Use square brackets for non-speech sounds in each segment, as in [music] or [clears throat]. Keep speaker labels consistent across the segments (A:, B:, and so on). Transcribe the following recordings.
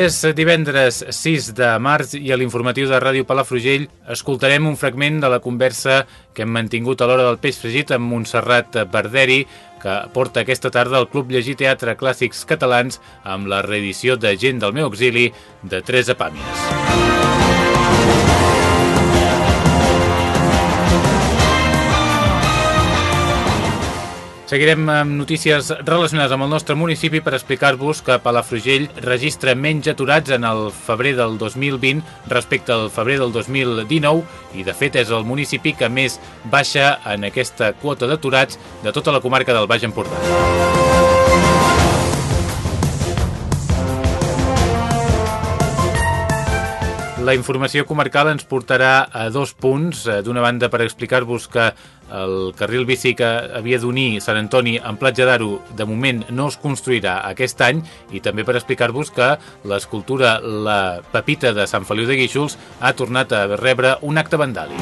A: És divendres 6 de març i a l'informatiu de Ràdio Palafrugell escoltarem un fragment de la conversa que hem mantingut a l'hora del peix fregit amb Montserrat Barderi, que porta aquesta tarda al Club Llegir Teatre Clàssics Catalans amb la reedició de Gent del meu exili de Tres Apàmies. Seguirem amb notícies relacionades amb el nostre municipi per explicar-vos que Palafrugell registra menys aturats en el febrer del 2020 respecte al febrer del 2019 i de fet és el municipi que més baixa en aquesta quota d'aturats de tota la comarca del Baix Empordà. La informació comarcal ens portarà a dos punts. Eh, D'una banda, per explicar-vos que el carril bici que havia d'unir Sant Antoni amb Platja d'Aro de moment no es construirà aquest any i també per explicar-vos que l'escultura La Pepita de Sant Feliu de Guíxols ha tornat a rebre un acte vandàlic.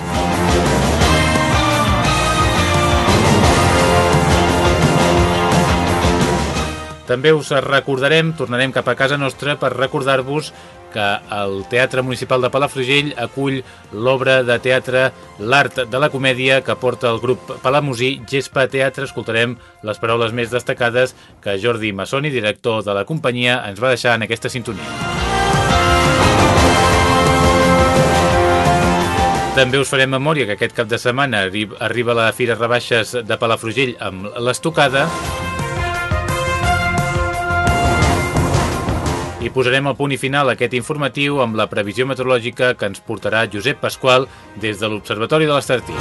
A: També us recordarem, tornarem cap a casa nostra per recordar-vos que el Teatre Municipal de Palafrugell acull l'obra de teatre L'Art de la Comèdia que porta el grup Palamosí Gespa Teatre. Escoltarem les paraules més destacades que Jordi Massoni, director de la companyia, ens va deixar en aquesta sintonia. També us farem memòria que aquest cap de setmana arriba la Fira Rebaixes de Palafrugell amb l'estocada I posarem el punt i final a aquest informatiu amb la previsió meteorològica que ens portarà Josep Pasqual des de l'Observatori de l'Estartí.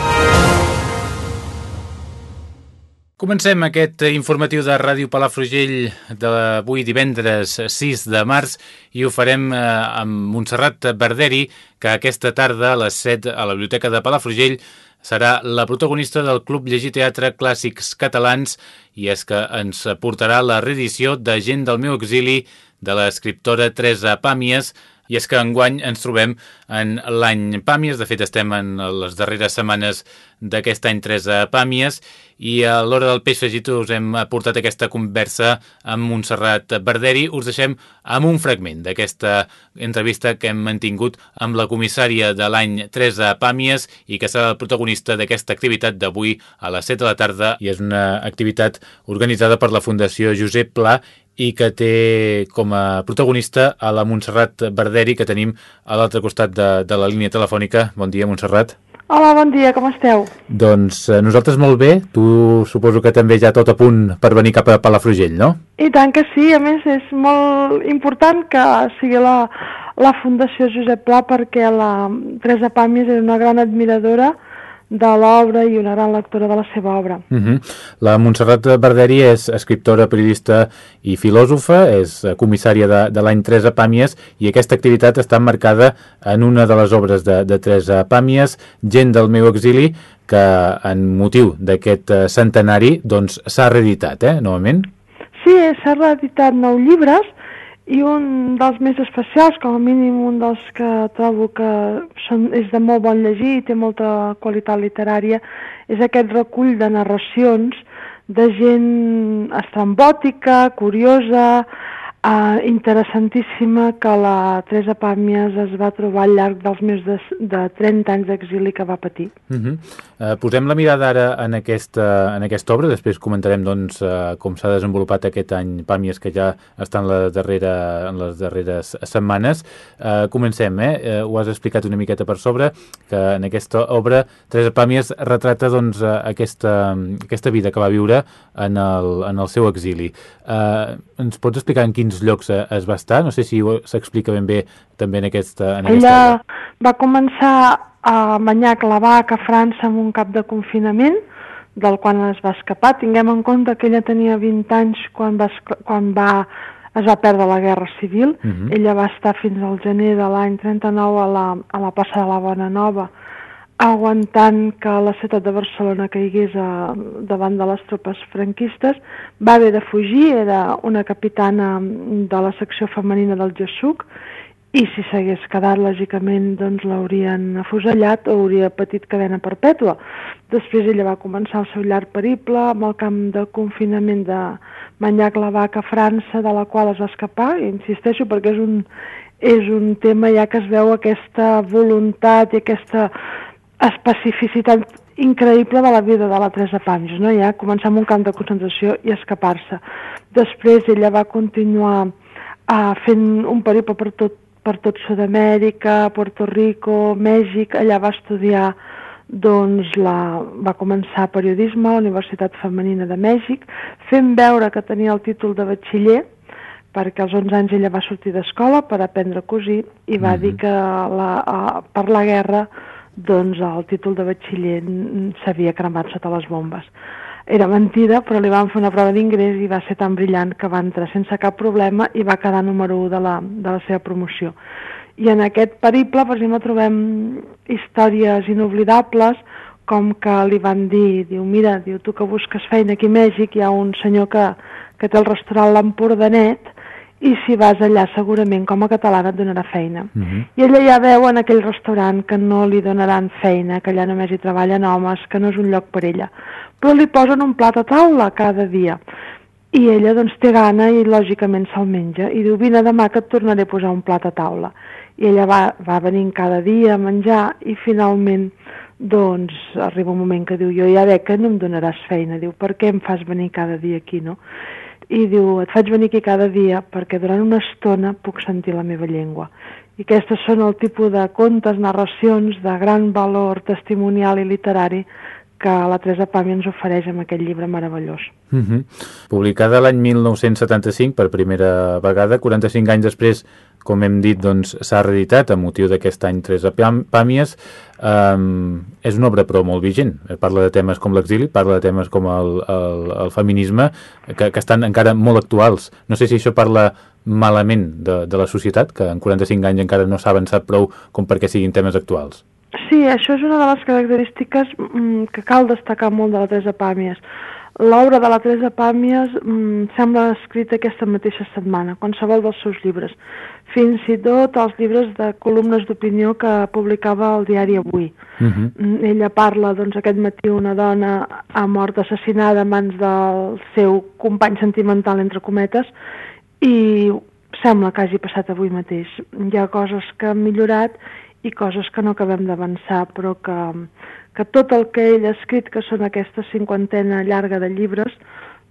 A: Comencem aquest informatiu de Ràdio Palafrugell d'avui divendres 6 de març i ho farem eh, amb Montserrat Barderi, que aquesta tarda a les 7 a la Biblioteca de Palafrugell serà la protagonista del Club Llegir Teatre Clàssics Catalans i és que ens portarà la reedició de Gent del meu exili de l'escriptora Teresa Pàmies i és que enguany ens trobem en l'any Pàmies, de fet estem en les darreres setmanes d'aquest any Teresa Pàmies i a l'hora del peix fregit us hem portat aquesta conversa amb Montserrat Barderi. Us deixem amb un fragment d'aquesta entrevista que hem mantingut amb la comissària de l'any Teresa Pàmies i que serà el protagonista d'aquesta activitat d'avui a les 7 de la tarda i és una activitat organitzada per la Fundació Josep Pla i que té com a protagonista a la Montserrat Barderi que tenim a l'altre costat de, de la línia telefònica. Bon dia, Montserrat.
B: Hola, bon dia, com esteu?
A: Doncs eh, nosaltres molt bé, tu suposo que també ja tot a punt per venir cap a Palafrugell, no?
B: I tant que sí, a més és molt important que sigui la, la Fundació Josep Pla perquè la Teresa Pàmies és una gran admiradora de l'obra i una gran lectora de la seva obra.
A: Uh -huh. La Montserrat Barderi és escriptora, periodista i filòsofa, és comissària de, de l'any Teresa Pàmies i aquesta activitat està marcada en una de les obres de, de Teresa Pàmies, Gent del meu exili, que en motiu d'aquest centenari doncs s'ha reeditat, eh, novament?
B: Sí, s'ha reeditat nou llibres i un dels més especials, com a mínim un dels que trobo que són, és de molt bon llegir i té molta qualitat literària, és aquest recull de narracions de gent estrambòtica, curiosa, eh, interessantíssima, que la Teresa Pàmies es va trobar al llarg dels més de, de 30 anys d'exili que va patir.
A: Uh -huh. uh, posem la mirada ara en aquesta, en aquesta obra, després comentarem doncs, uh, com s'ha desenvolupat aquest any Pàmies, que ja està en, la darrera, en les darreres setmanes. Uh, comencem, eh? Uh, ho has explicat una miqueta per sobre, que en aquesta obra Teresa Pàmies retrata doncs, uh, aquesta, aquesta vida que va viure en el, en el seu exili. Uh, ens pots explicar en quins llocs es va estar? No sé si s'explica ben bé també en aquesta, en aquesta
B: Ella va començar a Manyac la vaca a França amb un cap de confinament, del qual es va escapar. Tinguem en compte que ella tenia 20 anys quan va, quan va es va perdre la Guerra Civil. Uh -huh. Ella va estar fins al gener de l'any 39 a la, a la plaça de la Bona Nova, aguantant que la ciutat de Barcelona caigués a, davant de les tropes franquistes. Va haver de fugir, era una capitana de la secció femenina del Jessuc, i si s'hagués quedat, lògicament, doncs l'haurien afusellat o hauria patit cadena perpètua. Després ella va començar el seu llarg periple amb el camp de confinament de Manyac-la-Vaca a França, de la qual es va escapar, i insisteixo perquè és un, és un tema ja que es veu aquesta voluntat i aquesta especificitat increïble de la vida de la Teresa Pàmies, no? ja començar amb un camp de concentració i escapar-se. Després ella va continuar uh, fent un periple per tot per tot Sud-amèrica, Puerto Rico, Mèxic, allà va estudiar doncs la, va començar periodisme a la Universitat Femenina de Mèxic, fent veure que tenia el títol de batxiller, perquè als 11 anys ella va sortir d'escola per aprendre a cosir i va mm -hmm. dir que la, a, per la guerra doncs el títol de batxiller s'havia cremat sota les bombes era mentida, però li van fer una prova d'ingrés i va ser tan brillant que va entrar sense cap problema i va quedar número 1 de la, de la seva promoció. I en aquest periple, per exemple, trobem històries inoblidables, com que li van dir, diu, mira, diu, tu que busques feina aquí a Mèxic, hi ha un senyor que, que té el restaurant L'Empordanet, i si vas allà segurament com a catalana et donarà feina. Uh mhm. -huh. I ella ja veu en aquell restaurant que no li donaran feina, que allà només hi treballen homes, que no és un lloc per ella. Però li posen un plat a taula cada dia. I ella doncs té gana i lògicament se'l menja. I diu, vine demà que et tornaré a posar un plat a taula. I ella va, va venint cada dia a menjar i finalment doncs arriba un moment que diu, jo ja veig que no em donaràs feina. Diu, per què em fas venir cada dia aquí, no? I diu, et faig venir aquí cada dia perquè durant una estona puc sentir la meva llengua. I aquestes són el tipus de contes, narracions de gran valor testimonial i literari que la Teresa Pàmia ens ofereix amb aquest llibre meravellós.
A: Uh mhm. -huh. Publicada l'any 1975 per primera vegada, 45 anys després com hem dit, doncs, s'ha reeditat a motiu d'aquest any Teresa Pàmies. Um, és una obra però molt vigent. Parla de temes com l'exili, parla de temes com el, el, el feminisme, que, que estan encara molt actuals. No sé si això parla malament de, de la societat, que en 45 anys encara no s'ha avançat prou com perquè siguin temes actuals.
B: Sí, això és una de les característiques mm, que cal destacar molt de la Teresa Pàmies. L'obra de la Teresa Pàmies mm, sembla escrita aquesta mateixa setmana, qualsevol dels seus llibres, fins i tot els llibres de columnes d'opinió que publicava el diari Avui. Uh mhm. -huh. Ella parla, doncs, aquest matí una dona ha mort assassinada a mans del seu company sentimental, entre cometes, i sembla que hagi passat avui mateix. Hi ha coses que han millorat i coses que no acabem d'avançar, però que, que tot el que ell ha escrit, que són aquesta cinquantena llarga de llibres,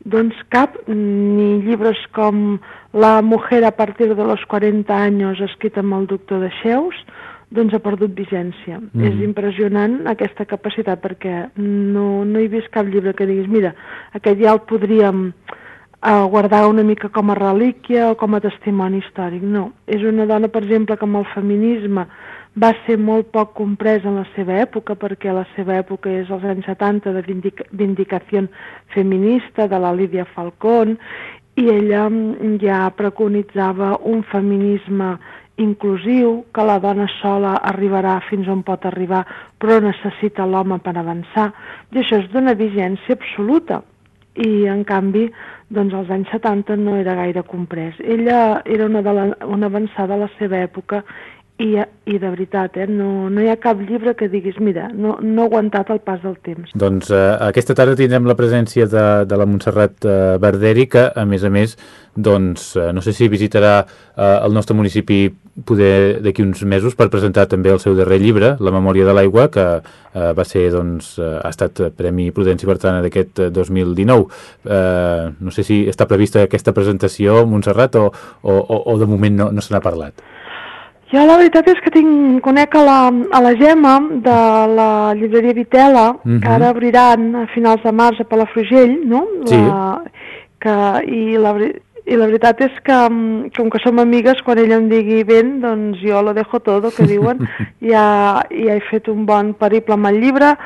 B: doncs cap, ni llibres com La mujer a partir de los 40 anys, escrit amb el doctor de Xeus, doncs ha perdut vigència. Mm. És impressionant aquesta capacitat perquè no, no he vist cap llibre que diguis mira, aquest ja el podríem uh, guardar una mica com a relíquia o com a testimoni històric. No, és una dona, per exemple, que amb el feminisme va ser molt poc comprès en la seva època, perquè la seva època és els anys 70 de vindicació feminista de la Lídia Falcón, i ella mm, ja preconitzava un feminisme inclusiu, que la dona sola arribarà fins on pot arribar, però necessita l'home per avançar, i això és d'una vigència absoluta. I, en canvi, doncs als anys 70 no era gaire comprès. Ella era una, de la, una avançada a la seva època i, i de veritat, eh, no, no hi ha cap llibre que diguis, mira, no, no ha aguantat el pas del temps.
A: Doncs eh, aquesta tarda tindrem la presència de, de la Montserrat eh, Barderi, que a més a més, doncs, eh, no sé si visitarà eh, el nostre municipi poder d'aquí uns mesos per presentar també el seu darrer llibre, La memòria de l'aigua, que eh, va ser, doncs, eh, ha estat Premi Prudència Bertrana d'aquest 2019. Eh, no sé si està prevista aquesta presentació, Montserrat, o, o, o de moment no, no se n'ha parlat.
B: Jo la veritat és que tinc, conec a la, a la Gemma de la llibreria Vitela, uh -huh. que ara obriran a finals de març a Palafrugell, no?
A: Sí.
B: La, que, i, la, i la veritat és que, mm, com que som amigues, quan ella em digui ben, doncs jo lo dejo todo, que diuen, [laughs] ja, ja he fet un bon periple amb el llibre,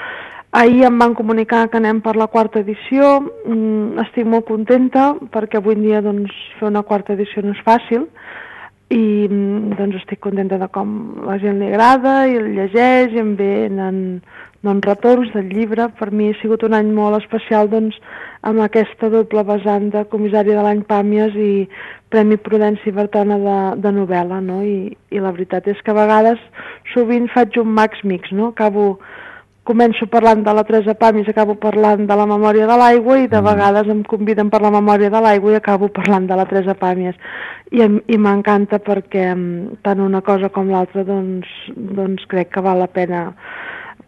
B: Ahir em van comunicar que anem per la quarta edició, mm, estic molt contenta perquè avui en dia doncs, fer una quarta edició no és fàcil i mm, doncs estic contenta de com la gent li agrada i el llegeix i em venen doncs, retorns del llibre. Per mi ha sigut un any molt especial doncs, amb aquesta doble vessant de comissària de l'any Pàmies i Premi Prudència Bertona de, de novel·la, no? I, I la veritat és que a vegades sovint faig un max mix, no? Acabo començo parlant de la Teresa Pàmies, acabo parlant de la memòria de l'aigua i de mm. vegades em conviden per la memòria de l'aigua i acabo parlant de la Teresa Pàmies. I, i m'encanta perquè tant una cosa com l'altra doncs, doncs crec que val la pena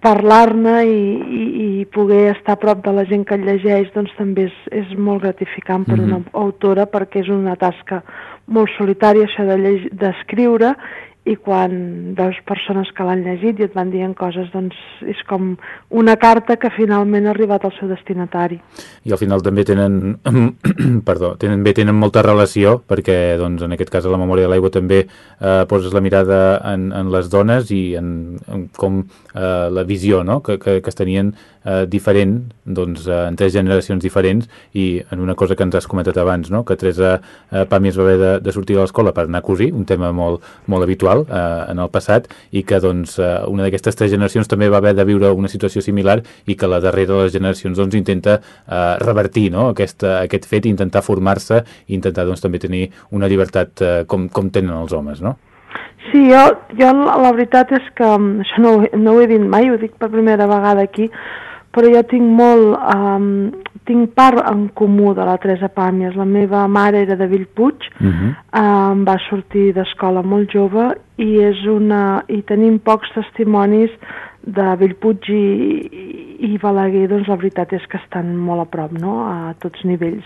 B: parlar-ne i, i, i poder estar a prop de la gent que el llegeix doncs també és, és molt gratificant per mm -hmm. una autora perquè és una tasca molt solitària això d'escriure de i quan veus persones que l'han llegit i et van dient coses, doncs és com una carta que finalment ha arribat al seu destinatari.
A: I al final també tenen, [clears throat] perdó, tenen, bé tenen molta relació, perquè doncs, en aquest cas a la memòria de l'aigua també eh, poses la mirada en, en les dones i en, en com eh, la visió no? que, que, que es tenien eh, diferent doncs, eh, en tres generacions diferents i en una cosa que ens has comentat abans, no? que Teresa eh, Pàmies va haver de, de sortir de l'escola per anar a cosir, un tema molt, molt habitual eh, en el passat i que doncs, eh, una d'aquestes tres generacions també va haver de viure una situació similar i que la darrera de les generacions doncs, intenta eh, revertir no? aquest, aquest fet, intentar formar-se i intentar doncs, també tenir una llibertat eh, com, com tenen els homes, no?
B: Sí, jo, jo la veritat és que mm, això no, no ho he dit mai, ho dic per primera vegada aquí, però jo tinc molt, um, tinc part en comú de la Teresa Pàmies. La meva mare era de Bellpuig, uh -huh. um, va sortir d'escola molt jove i és una i tenim pocs testimonis de Bellpuig i, i, i Balaguer, doncs la veritat és que estan molt a prop, no?, a tots nivells.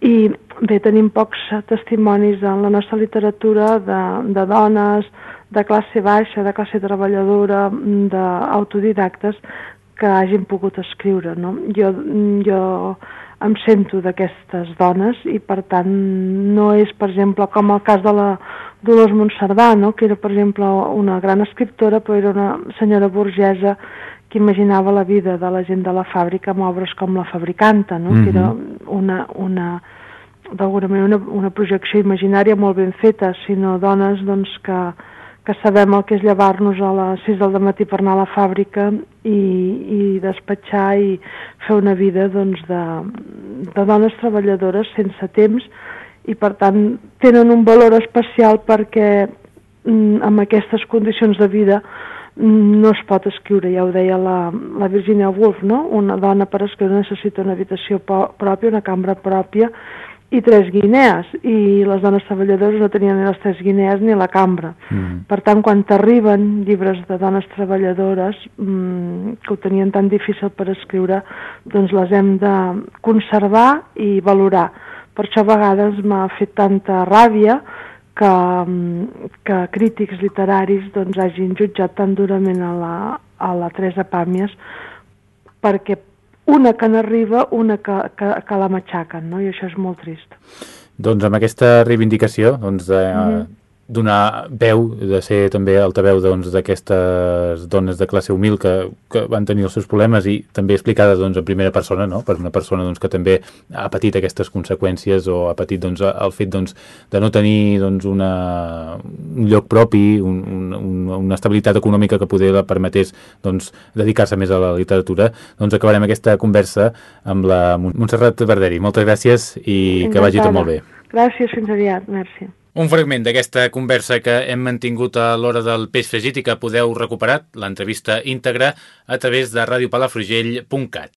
B: I bé, tenim pocs testimonis en la nostra literatura de, de dones, de classe baixa, de classe treballadora, d'autodidactes, que hagin pogut escriure. No? Jo, jo em sento d'aquestes dones i per tant no és, per exemple, com el cas de la Dolors Montserdà, no? que era, per exemple, una gran escriptora, però era una senyora burgesa que imaginava la vida de la gent de la fàbrica amb obres com La fabricanta, no? Mm -hmm. que era una, una d'alguna manera una, una projecció imaginària molt ben feta, sinó dones doncs, que, que sabem el que és llevar-nos a les 6 del matí per anar a la fàbrica i, i despatxar i fer una vida doncs, de, de dones treballadores sense temps i per tant tenen un valor especial perquè mm, amb aquestes condicions de vida mm, no es pot escriure, ja ho deia la, la Virginia Woolf, no? una dona per escriure necessita una habitació pròpia, una cambra pròpia i tres guinees, i les dones treballadores no tenien ni les tres guinees ni la cambra. Mm. Per tant, quan t'arriben llibres de dones treballadores mmm, que ho tenien tan difícil per escriure, doncs les hem de conservar i valorar. Per això a vegades m'ha fet tanta ràbia que, mm, que crítics literaris doncs, hagin jutjat tan durament a la, a la Teresa Pàmies perquè una que n'arriba, una que, que, que la matxaquen, no? i això és molt trist.
A: Doncs amb aquesta reivindicació doncs, eh, mm -hmm donar veu, de ser també altaveu doncs, d'aquestes doncs, dones de classe humil que, que van tenir els seus problemes i també explicada doncs, en primera persona, no? per una persona doncs, que també ha patit aquestes conseqüències o ha patit doncs, el fet doncs, de no tenir doncs, una, un lloc propi, un, un, una estabilitat econòmica que poder la permetés doncs, dedicar-se més a la literatura, doncs acabarem aquesta conversa amb la Montserrat Verderi. Moltes gràcies i que vagi tot molt bé.
B: Gràcies, fins aviat. Merci.
A: Un fragment d'aquesta conversa que hem mantingut a l'hora del peix fregit i que podeu recuperar l'entrevista íntegra a través de radiopalafrugell.cat.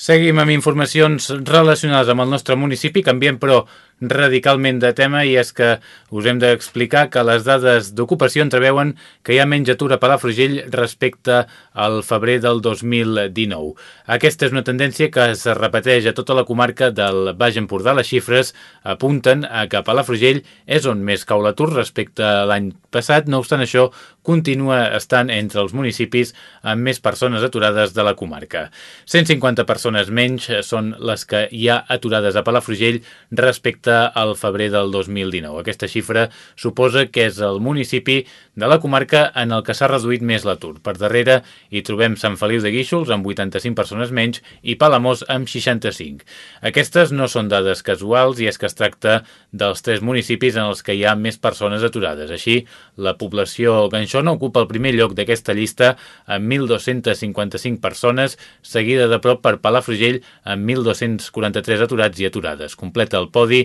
A: Seguim amb informacions relacionades amb el nostre municipi, canviem però radicalment de tema i és que us hem d'explicar que les dades d'ocupació entreveuen que hi ha menys atur a Palafrugell respecte al febrer del 2019. Aquesta és una tendència que es repeteix a tota la comarca del Baix Empordà. Les xifres apunten a que Palafrugell és on més cau l'atur respecte a l'any passat. No obstant això, continua estant entre els municipis amb més persones aturades de la comarca. 150 persones menys són les que hi ha aturades a Palafrugell respecte al febrer del 2019. Aquesta xifra suposa que és el municipi de la comarca en el que s'ha reduït més l'atur. Per darrere hi trobem Sant Feliu de Guíxols amb 85 persones menys i Palamós amb 65. Aquestes no són dades casuals i és que es tracta dels tres municipis en els que hi ha més persones aturades. Així, la població ganxona ocupa el primer lloc d'aquesta llista amb 1.255 persones, seguida de prop per Palafrugell amb 1.243 aturats i aturades. Completa el podi,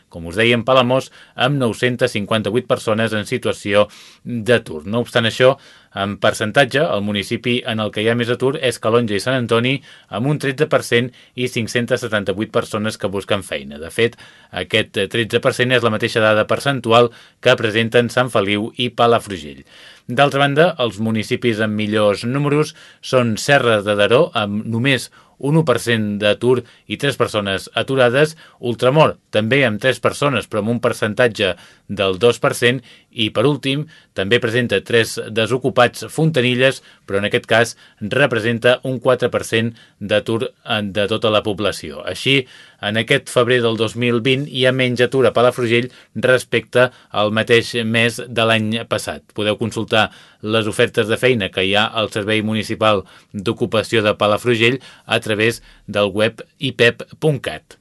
A: com us dèiem, Palamós, amb 958 persones en situació d'atur. No obstant això, en percentatge, el municipi en el que hi ha més atur és Calonja i Sant Antoni, amb un 13% i 578 persones que busquen feina. De fet, aquest 13% és la mateixa dada percentual que presenten Sant Feliu i Palafrugell. D'altra banda, els municipis amb millors números són Serra de Daró, amb només un 1% d'atur i 3 persones aturades, Ultramor també amb 3 persones però amb un percentatge del 2% i per últim també presenta 3 desocupats fontanilles però en aquest cas representa un 4% d'atur de tota la població. Així, en aquest febrer del 2020 hi ha menys atur a Palafrugell respecte al mateix mes de l'any passat. Podeu consultar les ofertes de feina que hi ha al Servei Municipal d'Ocupació de Palafrugell a través del web ipep.cat.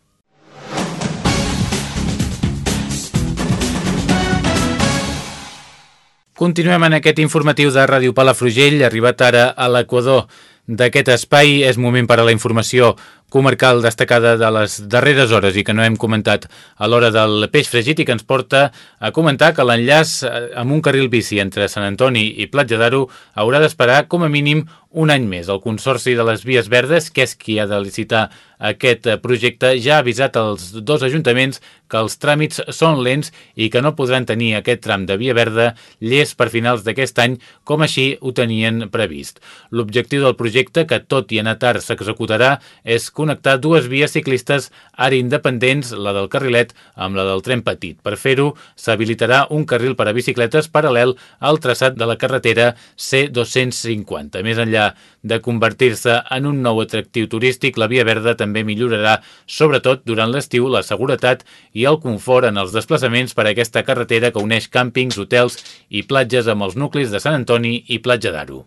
A: Continuem en aquest informatiu de Ràdio Palafrugell, arribat ara a l'Equador d'aquest espai. És moment per a la informació comarcal destacada de les darreres hores i que no hem comentat a l'hora del peix fregit i que ens porta a comentar que l'enllaç eh, amb un carril bici entre Sant Antoni i Platja d'Aro haurà d'esperar com a mínim un any més. El Consorci de les Vies Verdes, que és qui ha de licitar aquest projecte, ja ha avisat als dos ajuntaments que els tràmits són lents i que no podran tenir aquest tram de via verda llest per finals d'aquest any, com així ho tenien previst. L'objectiu del projecte, que tot i anar tard s'executarà, és connectar dues vies ciclistes ara independents, la del carrilet amb la del tren petit. Per fer-ho, s'habilitarà un carril per a bicicletes paral·lel al traçat de la carretera C250. Més enllà de convertir-se en un nou atractiu turístic, la Via Verda també millorarà, sobretot durant l'estiu, la seguretat i el confort en els desplaçaments per a aquesta carretera que uneix càmpings, hotels i platges amb els nuclis de Sant Antoni i Platja d'Aro.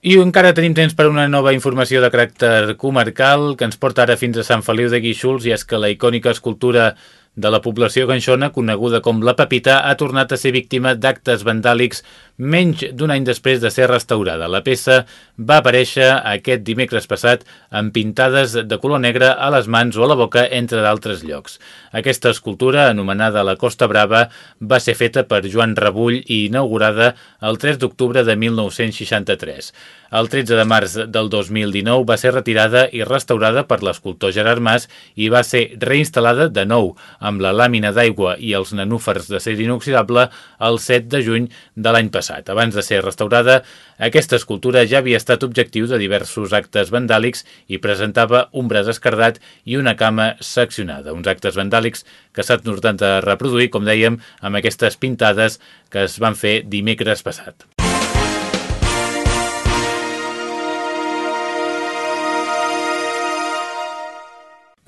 A: I encara tenim temps per una nova informació de caràcter comarcal que ens porta ara fins a Sant Feliu de Guíxols i és que la icònica escultura de la població ganxona, coneguda com la Pepita, ha tornat a ser víctima d'actes vandàlics menys d'un any després de ser restaurada. La peça va aparèixer aquest dimecres passat amb pintades de color negre a les mans o a la boca, entre d'altres llocs. Aquesta escultura, anomenada la Costa Brava, va ser feta per Joan Rebull i inaugurada el 3 d'octubre de 1963. El 13 de març del 2019 va ser retirada i restaurada per l'escultor Gerard Mas i va ser reinstal·lada de nou amb la làmina d'aigua i els nanúfers de ser inoxidable el 7 de juny de l'any passat. Abans de ser restaurada, aquesta escultura ja havia estat objectiu de diversos actes vandàlics i presentava un braç escardat i una cama seccionada. Uns actes vandàlics que s'han tornat a reproduir, com dèiem, amb aquestes pintades que es van fer dimecres passat.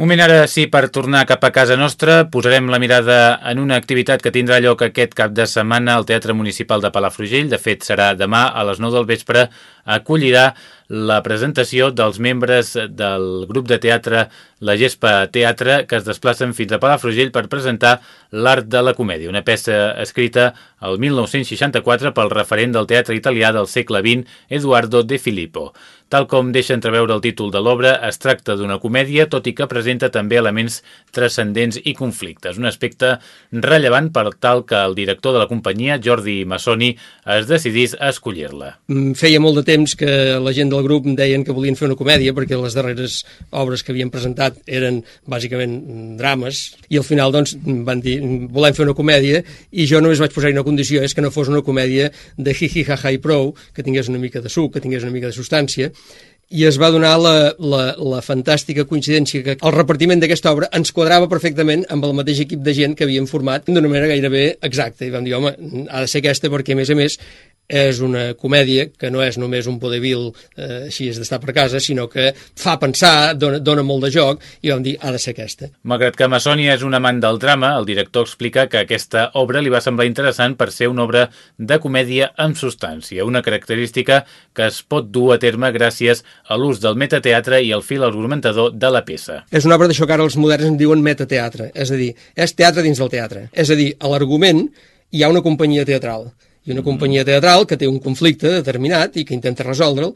A: Moment ara sí per tornar cap a casa nostra. Posarem la mirada en una activitat que tindrà lloc aquest cap de setmana al Teatre Municipal de Palafrugell. De fet, serà demà a les 9 del vespre. Acollirà la presentació dels membres del grup de teatre La Gespa Teatre que es desplacen fins a Palafrugell per presentar L'Art de la Comèdia, una peça escrita el 1964 pel referent del teatre italià del segle XX, Eduardo De Filippo. Tal com deixa entreveure el títol de l'obra, es tracta d'una comèdia, tot i que presenta també elements transcendents i conflictes, un aspecte rellevant per tal que el director de la companyia, Jordi Massoni, es decidís a escollir-la.
C: Mm, feia molt de temps que la gent del grup deien que volien fer una comèdia perquè les darreres obres que havien presentat eren bàsicament drames i al final doncs, van dir volem fer una comèdia i jo només vaig posar una condició, és que no fos una comèdia de hi-hi ha-ha i prou, que tingués una mica de suc, que tingués una mica de substància i es va donar la, la, la fantàstica coincidència que el repartiment d'aquesta obra ens quadrava perfectament amb el mateix equip de gent que havíem format d'una manera gairebé exacta. I vam dir, home, ha de ser aquesta perquè, a més a més, és una comèdia que no és només un vodevil eh, així és d'estar per casa, sinó que fa pensar, dona, dona molt de joc, i vam dir, ha de ser aquesta.
A: Malgrat que Massònia és un amant del drama, el director explica que aquesta obra li va semblar interessant per ser una obra de comèdia amb substància, una característica que es pot dur a terme gràcies a l'ús del metateatre i el fil argumentador de la peça.
C: És una obra d'això que ara els moderns en diuen metateatre, és a dir, és teatre dins del teatre. És a dir, a l'argument hi ha una companyia teatral i una companyia teatral que té un conflicte determinat i que intenta resoldre'l.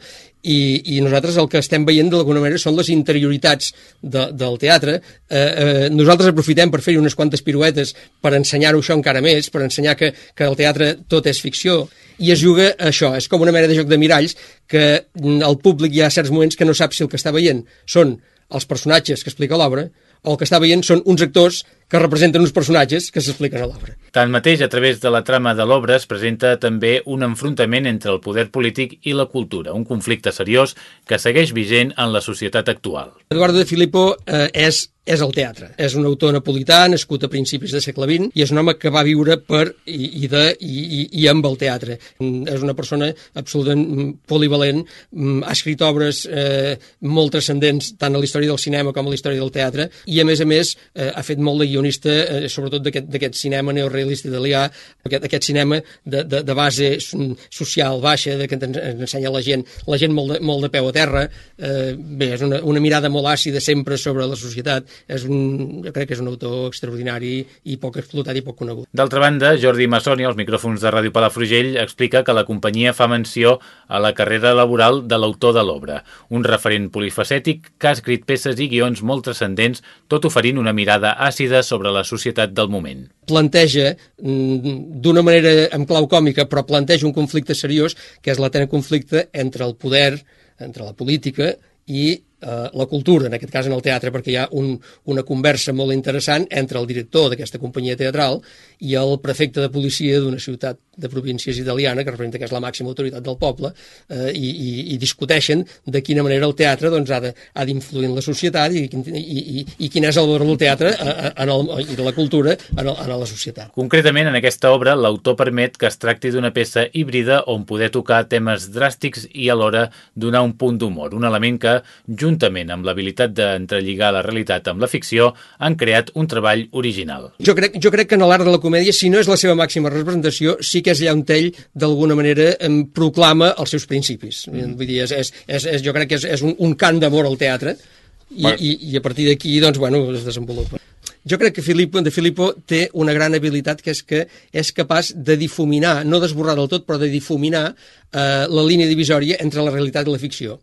C: I, i nosaltres el que estem veient d'alguna manera són les interioritats de, del teatre. Eh, eh, nosaltres aprofitem per fer-hi unes quantes piruetes per ensenyar-ho això encara més, per ensenyar que, que el teatre tot és ficció. I es juga això, és com una mena de joc de miralls que el públic hi ha certs moments que no sap si el que està veient són els personatges que explica l'obra o el que està veient són uns actors que representen uns personatges que s'expliquen a l'obra.
A: Tanmateix, a través de la trama de l'obra es presenta també un enfrontament entre el poder polític i la cultura, un conflicte seriós que segueix vigent en la societat actual.
C: Eduardo de Filippo eh, és és el teatre. És un autor napolità, nascut a principis del segle XX, i és un home que va viure per i, i, de, i, i, i amb el teatre. Mm, és una persona absolutament polivalent, mm, ha escrit obres eh, molt transcendents tant a la història del cinema com a la història del teatre, i a més a més eh, ha fet molt de guionista, eh, sobretot d'aquest cinema neorealista italià, aquest, aquest cinema de, de, de base social baixa, de que ens ensenya la gent, la gent molt de, molt de peu a terra. Eh, bé, és una, una mirada molt àcida sempre sobre la societat. És un, jo crec que és un autor extraordinari i poc explotat i poc conegut.
A: D'altra banda, Jordi Massoni, als micròfons de Ràdio Palafrugell, explica que la companyia fa menció a la carrera laboral de l'autor de l'obra, un referent polifacètic que ha escrit peces i guions molt transcendents, tot oferint una mirada àcida sobre la societat del moment.
C: Planteja, mm, d'una manera en clau còmica, però planteja un conflicte seriós, que és l'atena conflicte entre el poder, entre la política i la cultura, en aquest cas en el teatre, perquè hi ha un, una conversa molt interessant entre el director d'aquesta companyia teatral i el prefecte de policia d'una ciutat de províncies italiana, que representa que és la màxima autoritat del poble, eh, i, i, i discuteixen de quina manera el teatre doncs, ha d'influir en la societat i, i, i, i quin és el valor del teatre en el, i de la cultura en, el, en la societat.
A: Concretament, en aquesta obra, l'autor permet que es tracti d'una peça híbrida on poder tocar temes dràstics i alhora donar un punt d'humor, un element que, juntament amb l'habilitat d'entrelligar la realitat amb la ficció, han creat un treball original.
C: Jo crec, jo crec que en l'art de la comèdia, si no és la seva màxima representació, sí que és allà on ell, d'alguna manera, em proclama els seus principis. Mm. Vull dir, és, és, és, és, jo crec que és, és un, un cant d'amor al teatre, i, bueno. i, i a partir d'aquí, doncs, bueno, es desenvolupa. Jo crec que Filippo, de Filippo té una gran habilitat que és que és capaç de difuminar, no d'esborrar del tot, però de difuminar eh, la línia divisòria entre la realitat i la ficció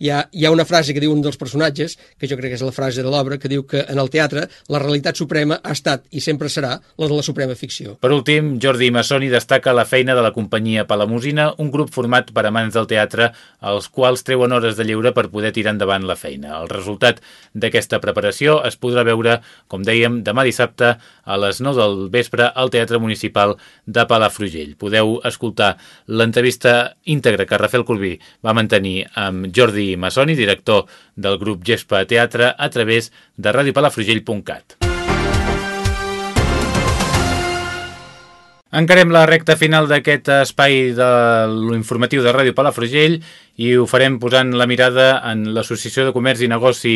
C: hi ha, hi ha una frase que diu un dels personatges, que jo crec que és la frase de l'obra, que diu que en el teatre la realitat suprema ha estat i sempre serà la de la suprema ficció.
A: Per últim, Jordi Massoni destaca la feina de la companyia Palamusina, un grup format per amants del teatre, els quals treuen hores de lleure per poder tirar endavant la feina. El resultat d'aquesta preparació es podrà veure, com dèiem, demà dissabte a les 9 del vespre al Teatre Municipal de Palafrugell. Podeu escoltar l'entrevista íntegra que Rafael Corbí va mantenir amb Jordi Massoni, director del grup Gespa Teatre, a través de radiopalafrugell.cat. Encarem la recta final d'aquest espai de l'informatiu de Ràdio Palafrugell i ho farem posant la mirada en l'Associació de Comerç i Negoci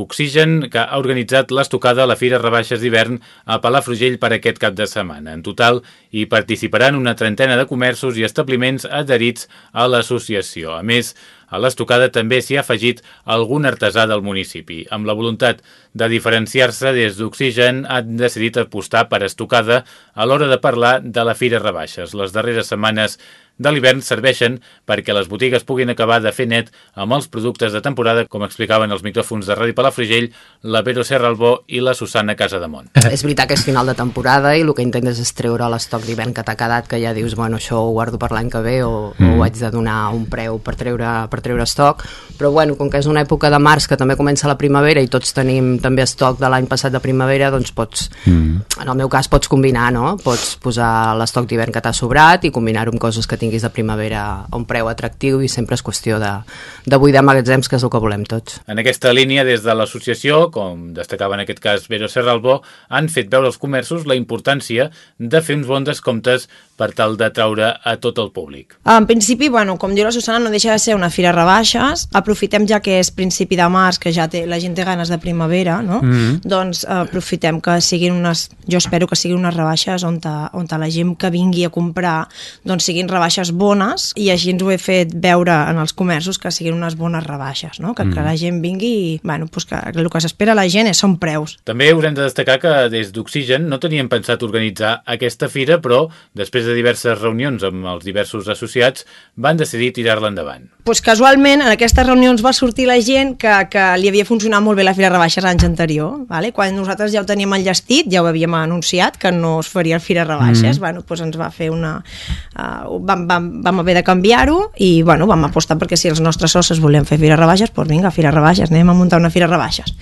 A: Oxigen, que ha organitzat l'estocada a la Fira Rebaixes d'hivern a Palafrugell per aquest cap de setmana. En total, hi participaran una trentena de comerços i establiments adherits a l'associació. A més, a l'estocada també s'hi ha afegit algun artesà del municipi. Amb la voluntat de diferenciar-se des d'Oxigen, han decidit apostar per estocada a l'hora de parlar de la Fira Rebaixes. Les darreres setmanes de l'hivern serveixen perquè les botigues puguin acabar de fer net amb els productes de temporada, com explicaven els micròfons de Ràdio Palafrugell, la Vero Serralbó i la Susana Casademont. [laughs]
D: És veritat que és final de temporada i el que intentes és treure l'estoc d'hivern que t'ha quedat, que ja dius, bueno, això ho guardo per l'any que ve o, mm. o haig de donar un preu per treure, per treure estoc, però bueno, com que és una època de març que també comença la primavera i tots tenim també estoc de l'any passat de primavera, doncs pots, mm. en el meu cas pots combinar, no? Pots posar l'estoc d'hivern que t'ha sobrat i combinar-ho amb coses que tinguis tinguis de primavera a un preu atractiu i sempre és qüestió de, de buidar magatzems, que és el que volem tots.
A: En aquesta línia, des de l'associació, com destacava en aquest cas Vero Serralbó, han fet veure als comerços la importància de fer uns bons descomptes per tal d'atraure a tot el públic.
E: En principi, bueno, com diu la Susana, no deixa de ser una fira rebaixes. Aprofitem ja que és principi de març, que ja té, la gent té ganes de primavera, no? Mm -hmm. Doncs aprofitem que siguin unes, jo espero que siguin unes rebaixes on, ta, on ta la gent que vingui a comprar doncs siguin rebaixes rebaixes bones i així ens ho he fet veure en els comerços que siguin unes bones rebaixes, no? que, mm. que la gent vingui i bueno, pues que el que s'espera la gent és, són preus.
A: També us hem de destacar que des d'Oxigen no teníem pensat organitzar aquesta fira, però després de diverses reunions amb els diversos associats van decidir tirar-la endavant.
E: Pues casualment en aquestes reunions va sortir la gent que, que li havia funcionat molt bé la Fira Rebaixes anys anterior. Vale? Quan nosaltres ja ho teníem enllestit, ja ho havíem anunciat que no es faria Fira Rebaixes, mm. bueno, pues ens va fer una... Uh, vam, vam, vam haver de canviar-ho i bueno, vam apostar perquè si els nostres socis volien fer fira rebaixes, doncs vinga, fira rebaixes, anem a muntar una fira rebaixes.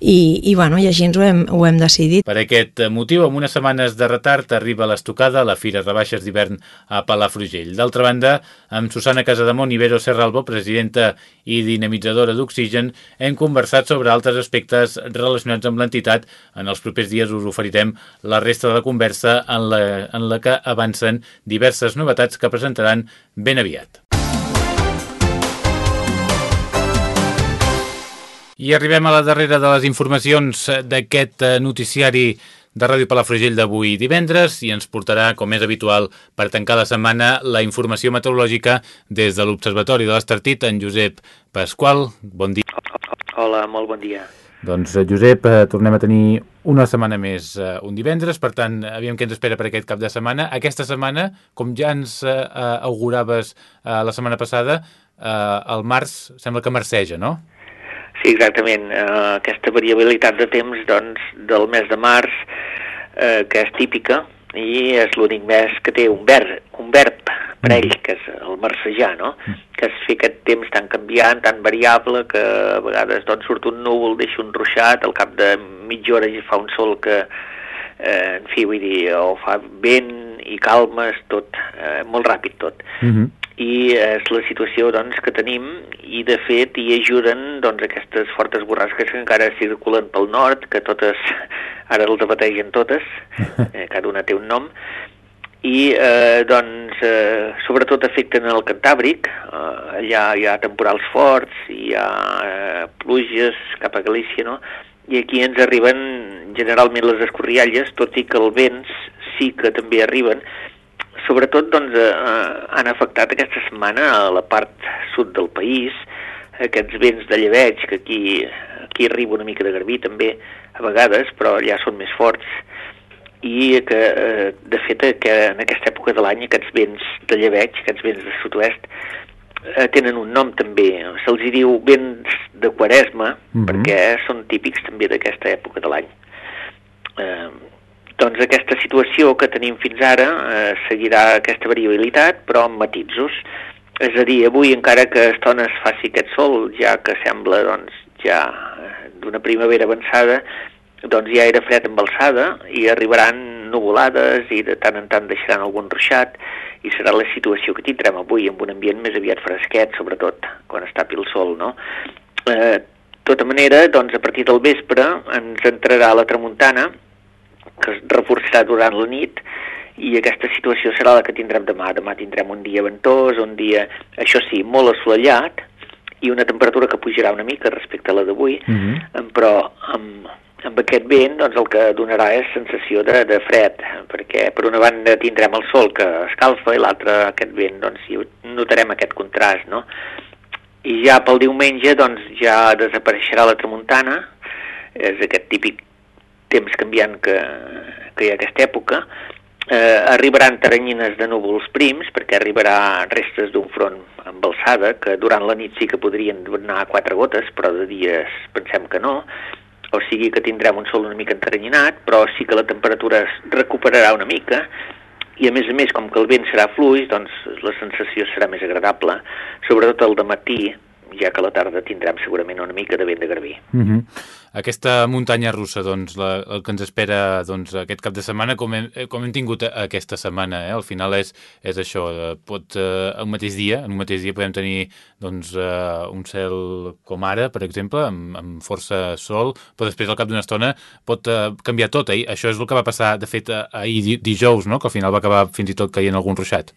E: I, i, bueno, i així ens ho hem, ho hem decidit.
A: Per aquest motiu, amb unes setmanes de retard, arriba l'estocada a la Fira Rebaixes d'hivern a Palafrugell. D'altra banda, amb Susana Casademont i Vero Serralbo, presidenta i dinamitzadora d'Oxigen, hem conversat sobre altres aspectes relacionats amb l'entitat. En els propers dies us oferirem la resta de la conversa en la, en la que avancen diverses novetats que presenten presentaran ben aviat. I arribem a la darrera de les informacions d'aquest eh, noticiari de Ràdio Palafrugell d'avui divendres i ens portarà, com és habitual, per tancar la setmana, la informació meteorològica des de l'Observatori de l'Estartit, en Josep Pasqual. Bon dia.
F: Hola, molt bon dia.
A: Doncs, eh, Josep, eh, tornem a tenir una setmana més eh, un divendres, per tant, aviam què ens espera per aquest cap de setmana. Aquesta setmana, com ja ens eh auguraves eh, la setmana passada, eh, el març sembla que marceja, no?
F: Sí, exactament. Uh, aquesta variabilitat de temps doncs, del mes de març, uh, que és típica, i és l'únic mes que té un verb, un verb per ell, mm. que és el marcejar, no? Mm. que es aquest temps tan canviant, tan variable, que a vegades doncs, surt un núvol, deixa un ruixat, al cap de mitja hora ja fa un sol que, eh, en fi, vull dir, o fa vent i calmes, tot, eh, molt ràpid tot. Mm -hmm. I és la situació doncs, que tenim. I de fet hi ajuden doncs, aquestes fortes borrasques que encara circulen pel nord, que totes, [laughs] ara els abategen totes, [laughs] eh, cada una té un nom, i eh, doncs, eh, sobretot afecten el Cantàbric, eh, allà hi ha temporals forts, hi ha eh, pluges cap a Galícia, no? i aquí ens arriben generalment les escorrialles, tot i que els vents sí que també arriben, sobretot doncs, eh, han afectat aquesta setmana a la part sud del país, aquests vents de lleveig, que aquí, aquí arriba una mica de garbí també, a vegades, però ja són més forts, i que, eh, de fet, eh, que en aquesta època de l'any aquests vents de lleveig, aquests vents de sud-oest, eh, tenen un nom també, se'ls diu vents de quaresma, mm -hmm. perquè són típics també d'aquesta època de l'any. Eh, doncs aquesta situació que tenim fins ara eh, seguirà aquesta variabilitat, però amb matisos. És a dir, avui, encara que estones faci aquest sol, ja que sembla doncs, ja eh, d'una primavera avançada, doncs ja era fred amb alçada i arribaran nuvolades i de tant en tant deixaran algun ruixat i serà la situació que tindrem avui amb un ambient més aviat fresquet, sobretot quan es tapi el sol, no? Eh, tota manera, doncs, a partir del vespre ens entrarà la tramuntana, que es reforçarà durant la nit, i aquesta situació serà la que tindrem demà. Demà tindrem un dia ventós, un dia, això sí, molt assolellat, i una temperatura que pujarà una mica respecte a la d'avui, uh
A: Mhm.
F: -huh. però amb, amb aquest vent doncs, el que donarà és sensació de, de fred, perquè per una banda tindrem el sol que escalfa i l'altra aquest vent, doncs hi notarem aquest contrast, no? I ja pel diumenge doncs, ja desapareixerà la tramuntana, és aquest típic temps canviant que, que hi ha aquesta època, eh, arribaran teranyines de núvols prims, perquè arribarà restes d'un front amb alçada, que durant la nit sí que podrien donar quatre gotes, però de dies pensem que no, o sigui que tindrem un sol una mica enteranyinat, però sí que la temperatura es recuperarà una mica, i a més a més, com que el vent serà fluix, doncs la sensació serà més agradable, sobretot el de matí, ja que a la tarda tindrem segurament una mica de vent de garbí.
A: Uh -huh. Aquesta muntanya russa, doncs, la, el que ens espera doncs, aquest cap de setmana, com hem, com hem tingut aquesta setmana, eh? al final és, és això, eh, pot, eh, un mateix dia, en un mateix dia podem tenir doncs, eh, un cel com ara, per exemple, amb, amb força sol, però després al cap d'una estona pot eh, canviar tot, eh? això és el que va passar, de fet, ahir dijous, no? que al final va acabar fins i tot caient algun ruixat.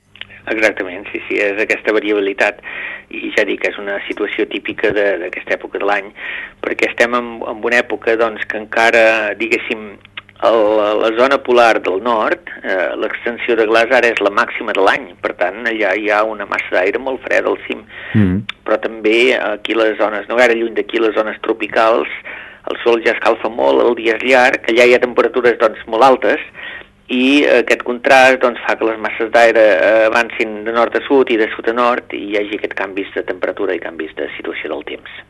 F: Exactament, sí, sí, és aquesta variabilitat i ja dic que és una situació típica d'aquesta època de l'any perquè estem en, en una època doncs, que encara, diguéssim, el, la zona polar del nord, eh, l'extensió de glaç ara és la màxima de l'any, per tant allà hi ha una massa d'aire molt freda al cim,
A: Mm.
F: però també aquí les zones, no gaire lluny d'aquí, les zones tropicals, el sol ja escalfa molt, el dia és llarg, allà hi ha temperatures doncs, molt altes, i aquest contrast doncs, fa que les masses d'aire eh, avancin de nord a sud i de sud a nord i hi hagi aquest canvis de temperatura i canvis de situació del temps.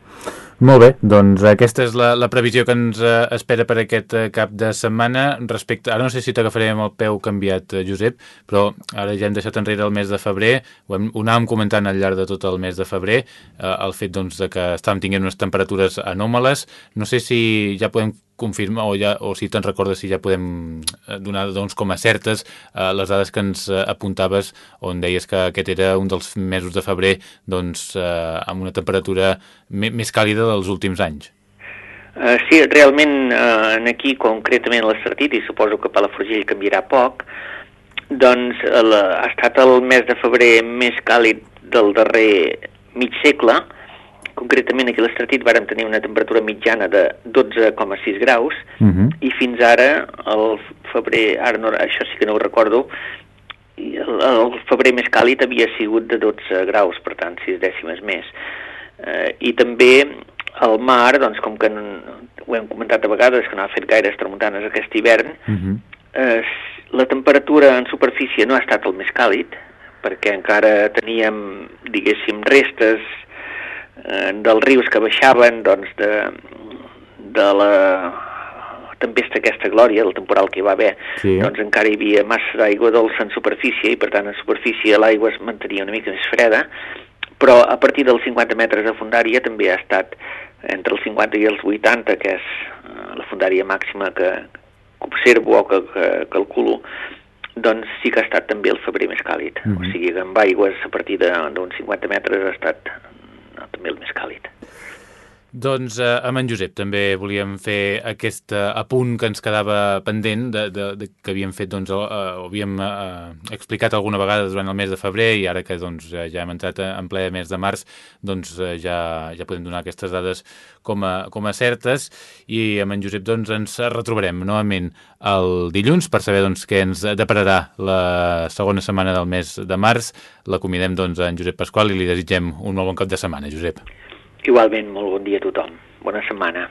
A: Molt bé, doncs aquesta és la, la previsió que ens eh, espera per aquest eh, cap de setmana. Respecte, ara no sé si t'agafarem el peu canviat, Josep, però ara ja hem deixat enrere el mes de febrer, ho, hem, ho anàvem comentant al llarg de tot el mes de febrer, eh, el fet doncs, de que estàvem tinguent unes temperatures anòmales. No sé si ja podem confirmar o, ja, o si te'n recordes si ja podem eh, donar doncs, com a certes eh, les dades que ens eh, apuntaves on deies que aquest era un dels mesos de febrer doncs, eh, amb una temperatura més càlida dels últims anys.
F: Uh, sí, realment uh, aquí concretament l'Estartit, i suposo que Palafrugell canviarà poc, doncs uh, la, ha estat el mes de febrer més càlid del darrer mig segle, concretament aquí a l'Estartit vàrem tenir una temperatura mitjana de 12,6 graus
A: Uh -huh.
F: i fins ara, el febrer, ara no, això sí que no ho recordo, el, el febrer més càlid havia sigut de 12 graus, per tant, 6 dècimes més. Eh, I també el mar, doncs, com que no, ho hem comentat a vegades, que no ha fet gaires tramuntanes aquest hivern,
A: Uh -huh.
F: eh, la temperatura en superfície no ha estat el més càlid, perquè encara teníem, diguéssim, restes eh, dels rius que baixaven doncs, de, de la tempesta aquesta glòria, del temporal que hi va haver,
A: Sí.
F: doncs encara hi havia massa d'aigua dolça en superfície i per tant en superfície l'aigua es mantenia una mica més freda, però a partir dels 50 metres de fundària també ha estat entre els 50 i els 80, que és eh, la fundària màxima que, que observo o que, que calculo, doncs sí que ha estat també el febrer més càlid.
A: Mhm.
F: O sigui que amb aigües a partir d'uns 50 metres ha estat també el més càlid.
A: Doncs eh, amb en Josep també volíem fer aquest eh, apunt que ens quedava pendent de, de, de, que havíem fet, doncs, eh, havíem eh, explicat alguna vegada durant el mes de febrer i ara que doncs, ja, hem entrat en ple mes de març, doncs eh, ja, ja podem donar aquestes dades com a, com a certes i amb en Josep doncs, ens retrobarem novament el dilluns per saber doncs, què ens depararà la segona setmana del mes de març. L'acomidem doncs, a en Josep Pasqual i li desitgem un molt bon cap de setmana, Josep.
F: Igualment, molt bon dia a tothom. Bona setmana.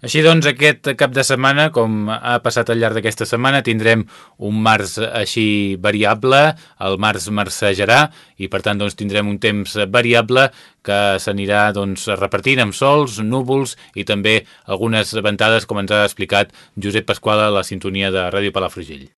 A: Així doncs, aquest cap de setmana, com ha passat al llarg d'aquesta setmana, tindrem un març així variable, el març marcejarà i per tant doncs, tindrem un temps variable que s'anirà doncs, repartint amb sols, núvols i també algunes ventades, com ens ha explicat Josep Pasqual a la sintonia de Ràdio Palafrugell.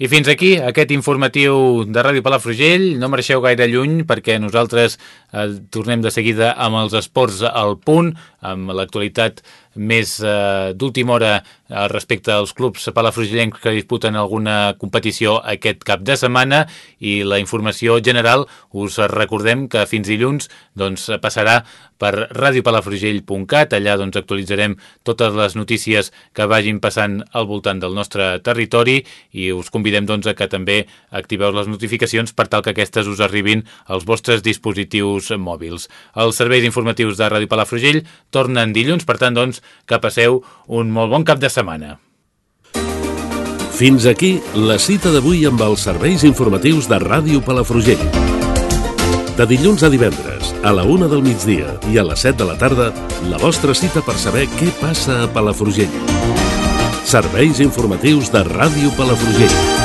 A: I fins aquí aquest informatiu de Ràdio Palafrugell. No marxeu gaire lluny perquè nosaltres eh, tornem de seguida amb els esports al punt amb l'actualitat més eh, d'última hora eh, respecte als clubs palafrugellencs que disputen alguna competició aquest cap de setmana i la informació general us recordem que fins dilluns doncs, passarà per radiopalafrugell.cat allà doncs, actualitzarem totes les notícies que vagin passant al voltant del nostre territori i us convidem doncs, a que també activeu les notificacions per tal que aquestes us arribin als vostres dispositius mòbils. Els serveis informatius de Ràdio Palafrugell tornen dilluns, per tant, doncs, que passeu un molt bon cap de setmana.
G: Fins aquí la cita d'avui amb els serveis informatius de Ràdio Palafrugell. De dilluns a divendres, a la una del migdia i a les 7 de la tarda, la vostra cita per saber què passa a Palafrugell. Serveis informatius de Ràdio Palafrugell.